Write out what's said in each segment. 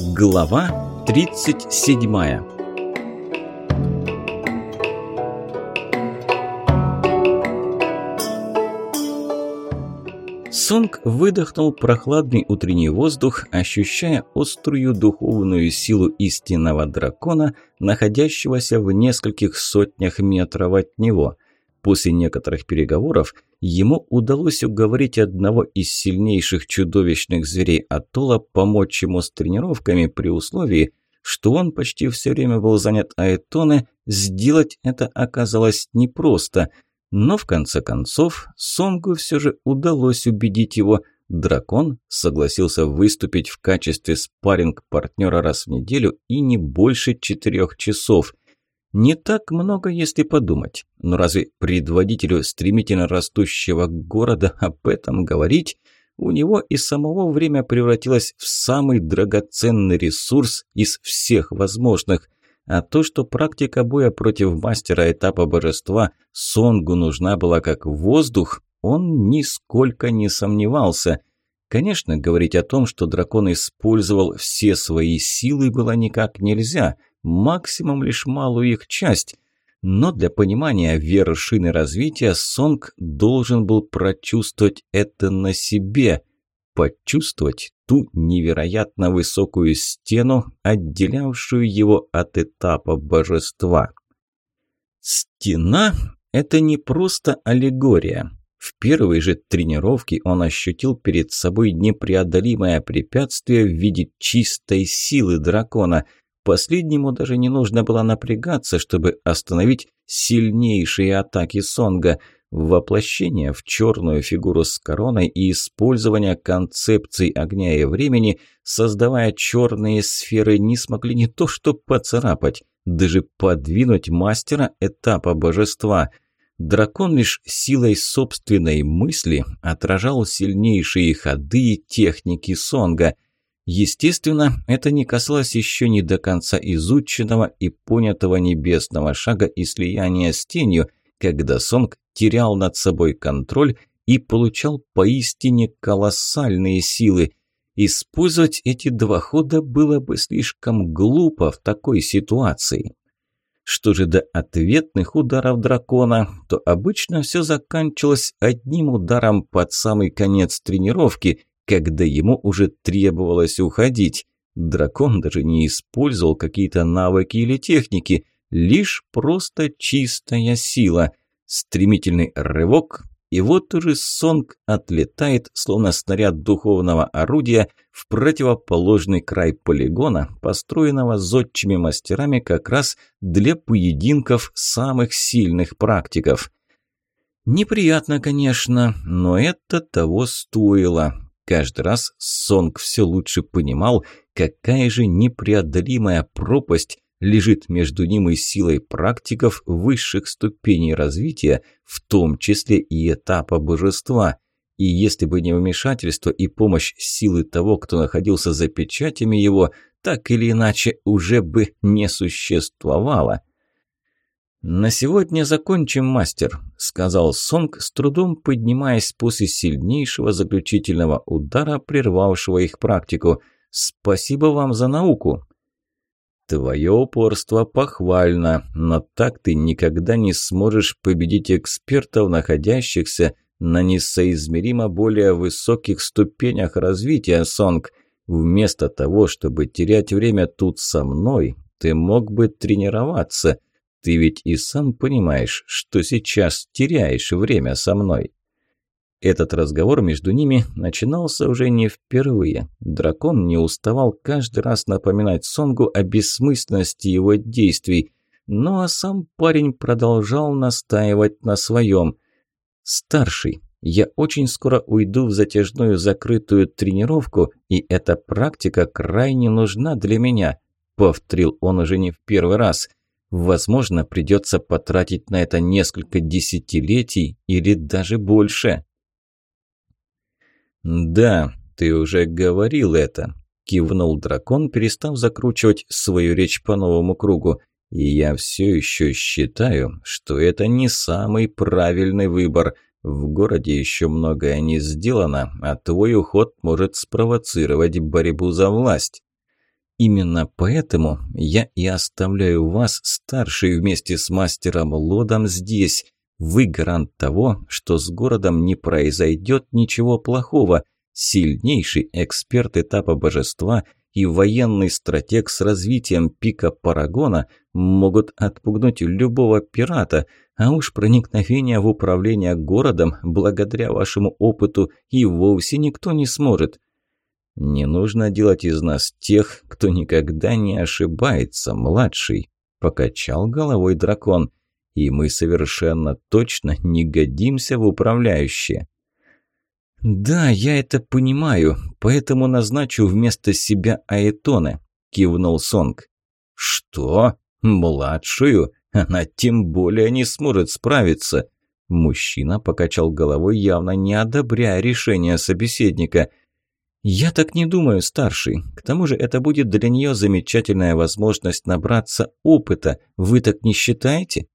Глава 37 Сунг выдохнул прохладный утренний воздух, ощущая острую духовную силу истинного дракона, находящегося в нескольких сотнях метров от него – После некоторых переговоров ему удалось уговорить одного из сильнейших чудовищных зверей Атола помочь ему с тренировками при условии, что он почти все время был занят Айтоне, сделать это оказалось непросто. Но в конце концов Сонгу все же удалось убедить его – Дракон согласился выступить в качестве спарринг-партнера раз в неделю и не больше четырех часов – не так много, если подумать. Но разве предводителю стремительно растущего города об этом говорить? У него и самого время превратилось в самый драгоценный ресурс из всех возможных. А то, что практика боя против мастера этапа божества Сонгу нужна была как воздух, он нисколько не сомневался. Конечно, говорить о том, что дракон использовал все свои силы, было никак нельзя – максимум лишь малую их часть. Но для понимания вершины развития Сонг должен был прочувствовать это на себе, почувствовать ту невероятно высокую стену, отделявшую его от этапа божества. Стена – это не просто аллегория. В первой же тренировке он ощутил перед собой непреодолимое препятствие в виде чистой силы дракона – Последнему даже не нужно было напрягаться, чтобы остановить сильнейшие атаки Сонга. Воплощение в черную фигуру с короной и использование концепций огня и времени, создавая черные сферы, не смогли не то что поцарапать, даже подвинуть мастера этапа божества. Дракон лишь силой собственной мысли отражал сильнейшие ходы и техники Сонга – Естественно, это не касалось еще не до конца изученного и понятого небесного шага и слияния с тенью, когда Сонг терял над собой контроль и получал поистине колоссальные силы. Использовать эти два хода было бы слишком глупо в такой ситуации. Что же до ответных ударов дракона, то обычно все заканчивалось одним ударом под самый конец тренировки, когда ему уже требовалось уходить. Дракон даже не использовал какие-то навыки или техники, лишь просто чистая сила. Стремительный рывок, и вот уже Сонг отлетает, словно снаряд духовного орудия, в противоположный край полигона, построенного зодчими мастерами как раз для поединков самых сильных практиков. Неприятно, конечно, но это того стоило каждый раз Сонг все лучше понимал, какая же непреодолимая пропасть лежит между ним и силой практиков высших ступеней развития, в том числе и этапа божества. И если бы не вмешательство и помощь силы того, кто находился за печатями его, так или иначе уже бы не существовало. «На сегодня закончим, мастер», – сказал Сонг, с трудом поднимаясь после сильнейшего заключительного удара, прервавшего их практику. «Спасибо вам за науку». «Твое упорство похвально, но так ты никогда не сможешь победить экспертов, находящихся на несоизмеримо более высоких ступенях развития, Сонг. Вместо того, чтобы терять время тут со мной, ты мог бы тренироваться». Ты ведь и сам понимаешь, что сейчас теряешь время со мной». Этот разговор между ними начинался уже не впервые. Дракон не уставал каждый раз напоминать Сонгу о бессмысленности его действий. Ну а сам парень продолжал настаивать на своем. «Старший, я очень скоро уйду в затяжную закрытую тренировку, и эта практика крайне нужна для меня», – повторил он уже не в первый раз. Возможно, придется потратить на это несколько десятилетий или даже больше. «Да, ты уже говорил это», – кивнул дракон, перестав закручивать свою речь по новому кругу. «И я все еще считаю, что это не самый правильный выбор. В городе еще многое не сделано, а твой уход может спровоцировать борьбу за власть». Именно поэтому я и оставляю вас, старший вместе с мастером Лодом, здесь. Вы гарант того, что с городом не произойдет ничего плохого. Сильнейший эксперт этапа божества и военный стратег с развитием пика Парагона могут отпугнуть любого пирата, а уж проникновение в управление городом благодаря вашему опыту и вовсе никто не сможет. Не нужно делать из нас тех, кто никогда не ошибается, младший», – покачал головой дракон. «И мы совершенно точно не годимся в управляющие». «Да, я это понимаю, поэтому назначу вместо себя Аэтоне», – кивнул Сонг. «Что? Младшую? Она тем более не сможет справиться». Мужчина покачал головой, явно не одобряя решение собеседника – я так не думаю, старший. К тому же это будет для нее замечательная возможность набраться опыта. Вы так не считаете?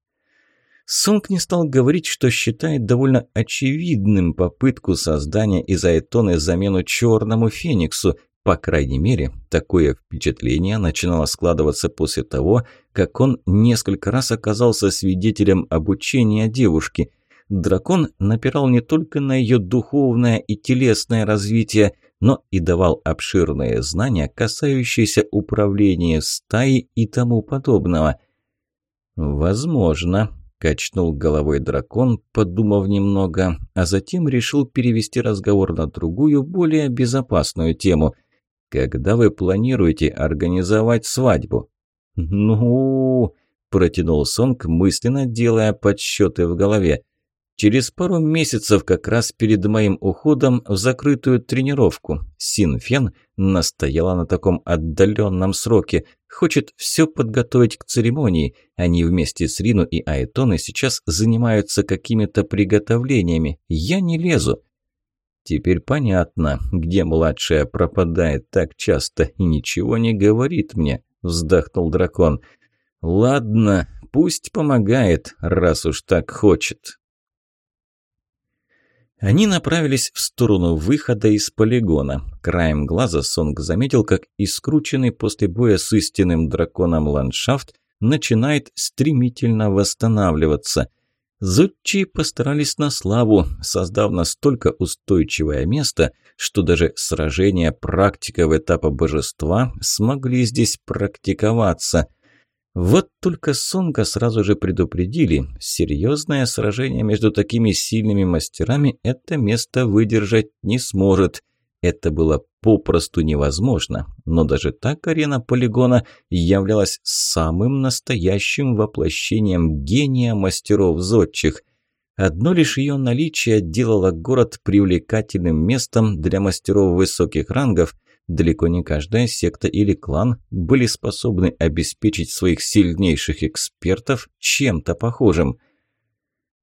Сунг не стал говорить, что считает довольно очевидным попытку создания из Айтоны замену черному фениксу. По крайней мере, такое впечатление начинало складываться после того, как он несколько раз оказался свидетелем обучения девушки. Дракон напирал не только на ее духовное и телесное развитие – но и давал обширные знания, касающиеся управления стаи и тому подобного. «Возможно», – качнул головой дракон, подумав немного, а затем решил перевести разговор на другую, более безопасную тему. «Когда вы планируете организовать свадьбу?» «Ну...» – протянул Сонг, мысленно делая подсчеты в голове – Через пару месяцев, как раз перед моим уходом в закрытую тренировку, Синфен настояла на таком отдаленном сроке, хочет все подготовить к церемонии. Они вместе с Рину и Айтоной сейчас занимаются какими-то приготовлениями. Я не лезу. Теперь понятно, где младшая пропадает так часто и ничего не говорит мне, вздохнул дракон. Ладно, пусть помогает, раз уж так хочет. Они направились в сторону выхода из полигона. Краем глаза Сонг заметил, как искрученный после боя с истинным драконом ландшафт начинает стремительно восстанавливаться. Зодчи постарались на славу, создав настолько устойчивое место, что даже сражения практиков этапа божества смогли здесь практиковаться – вот только Сонга сразу же предупредили, серьезное сражение между такими сильными мастерами это место выдержать не сможет. Это было попросту невозможно, но даже так арена полигона являлась самым настоящим воплощением гения мастеров зодчих. Одно лишь ее наличие делало город привлекательным местом для мастеров высоких рангов – далеко не каждая секта или клан были способны обеспечить своих сильнейших экспертов чем-то похожим.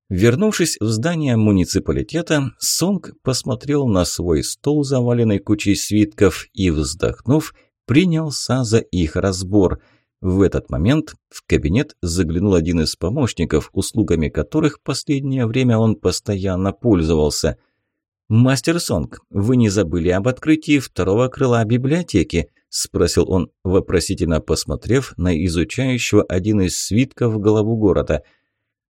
Вернувшись в здание муниципалитета, Сонг посмотрел на свой стол, заваленный кучей свитков, и, вздохнув, принялся за их разбор. В этот момент в кабинет заглянул один из помощников, услугами которых последнее время он постоянно пользовался – «Мастер Сонг, вы не забыли об открытии второго крыла библиотеки?» – спросил он, вопросительно посмотрев на изучающего один из свитков голову города.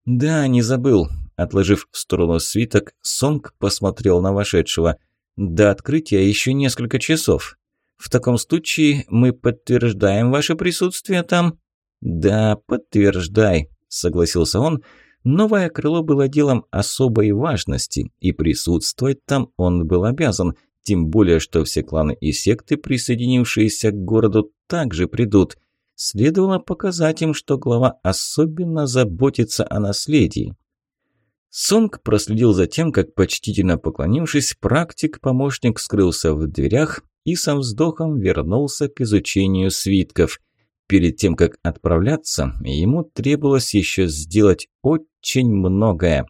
«Да, не забыл». Отложив в сторону свиток, Сонг посмотрел на вошедшего. «До открытия еще несколько часов. В таком случае мы подтверждаем ваше присутствие там?» «Да, подтверждай», – согласился он, – Новое крыло было делом особой важности, и присутствовать там он был обязан, тем более, что все кланы и секты, присоединившиеся к городу, также придут. Следовало показать им, что глава особенно заботится о наследии. Сунг проследил за тем, как, почтительно поклонившись, практик-помощник скрылся в дверях и со вздохом вернулся к изучению свитков – перед тем, как отправляться, ему требовалось еще сделать очень многое.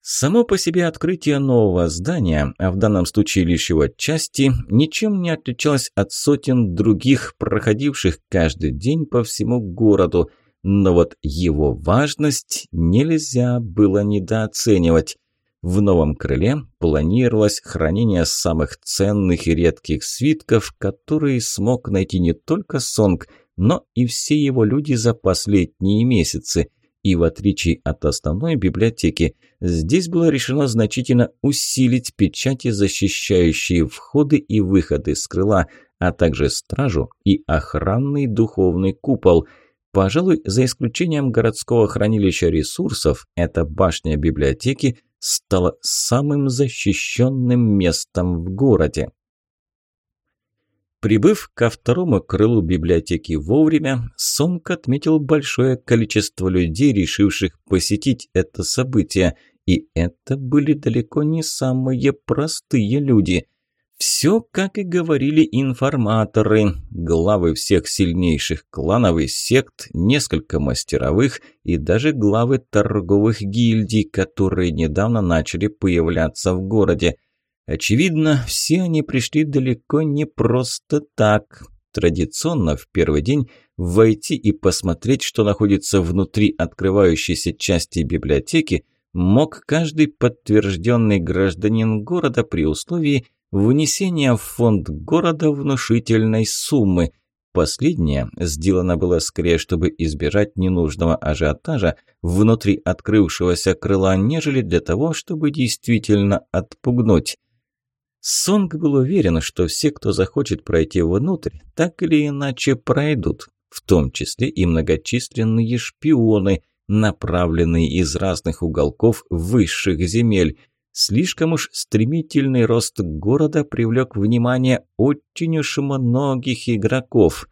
Само по себе открытие нового здания, а в данном случае лишь его части, ничем не отличалось от сотен других, проходивших каждый день по всему городу, но вот его важность нельзя было недооценивать. В новом крыле планировалось хранение самых ценных и редких свитков, которые смог найти не только Сонг, но и все его люди за последние месяцы. И в отличие от основной библиотеки, здесь было решено значительно усилить печати, защищающие входы и выходы с крыла, а также стражу и охранный духовный купол – Пожалуй, за исключением городского хранилища ресурсов, эта башня библиотеки стало самым защищенным местом в городе. Прибыв ко второму крылу библиотеки вовремя, Сомк отметил большое количество людей, решивших посетить это событие, и это были далеко не самые простые люди – все, как и говорили информаторы. Главы всех сильнейших кланов и сект, несколько мастеровых и даже главы торговых гильдий, которые недавно начали появляться в городе. Очевидно, все они пришли далеко не просто так. Традиционно в первый день войти и посмотреть, что находится внутри открывающейся части библиотеки, мог каждый подтвержденный гражданин города при условии, внесение в фонд города внушительной суммы. Последнее сделано было скорее, чтобы избежать ненужного ажиотажа внутри открывшегося крыла, нежели для того, чтобы действительно отпугнуть. Сонг был уверен, что все, кто захочет пройти внутрь, так или иначе пройдут, в том числе и многочисленные шпионы, направленные из разных уголков высших земель – Слишком уж стремительный рост города привлек внимание очень уж многих игроков.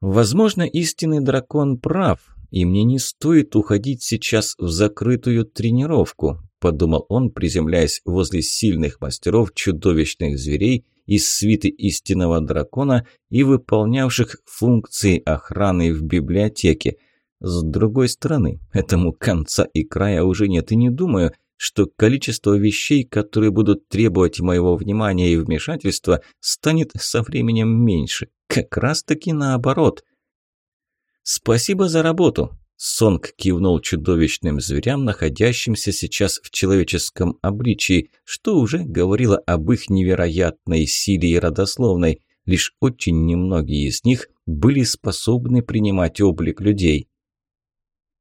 Возможно, истинный дракон прав, и мне не стоит уходить сейчас в закрытую тренировку, подумал он, приземляясь возле сильных мастеров чудовищных зверей из свиты истинного дракона и выполнявших функции охраны в библиотеке. С другой стороны, этому конца и края уже нет и не думаю, что количество вещей, которые будут требовать моего внимания и вмешательства, станет со временем меньше. Как раз-таки наоборот. «Спасибо за работу», – Сонг кивнул чудовищным зверям, находящимся сейчас в человеческом обличии, что уже говорило об их невероятной силе и родословной. Лишь очень немногие из них были способны принимать облик людей.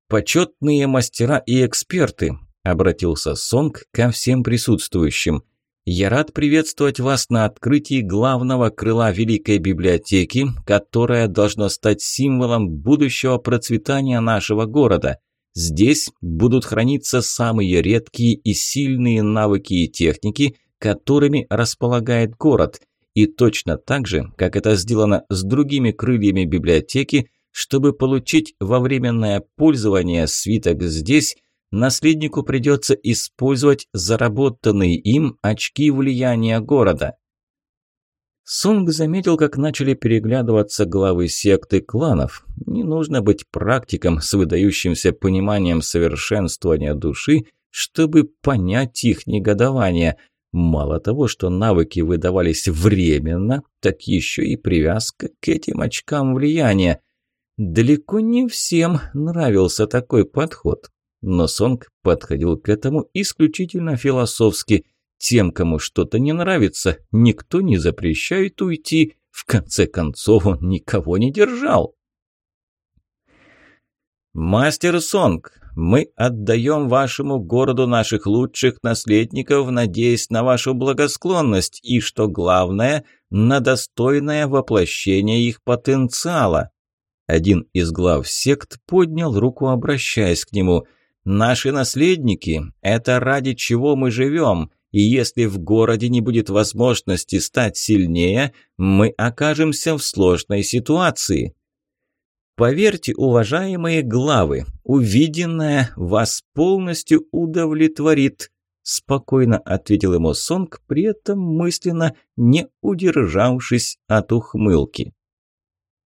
«Почетные мастера и эксперты», Обратился Сонг ко всем присутствующим. «Я рад приветствовать вас на открытии главного крыла Великой Библиотеки, которое должно стать символом будущего процветания нашего города. Здесь будут храниться самые редкие и сильные навыки и техники, которыми располагает город, и точно так же, как это сделано с другими крыльями библиотеки, чтобы получить во временное пользование свиток здесь – Наследнику придется использовать заработанные им очки влияния города. Сунг заметил, как начали переглядываться главы секты кланов. Не нужно быть практиком с выдающимся пониманием совершенствования души, чтобы понять их негодование. Мало того, что навыки выдавались временно, так еще и привязка к этим очкам влияния. Далеко не всем нравился такой подход. Но Сонг подходил к этому исключительно философски. Тем, кому что-то не нравится, никто не запрещает уйти. В конце концов, он никого не держал. «Мастер Сонг, мы отдаем вашему городу наших лучших наследников, надеясь на вашу благосклонность и, что главное, на достойное воплощение их потенциала». Один из глав сект поднял руку, обращаясь к нему – Наши наследники – это ради чего мы живем, и если в городе не будет возможности стать сильнее, мы окажемся в сложной ситуации. Поверьте, уважаемые главы, увиденное вас полностью удовлетворит, спокойно ответил ему Сонг, при этом мысленно не удержавшись от ухмылки.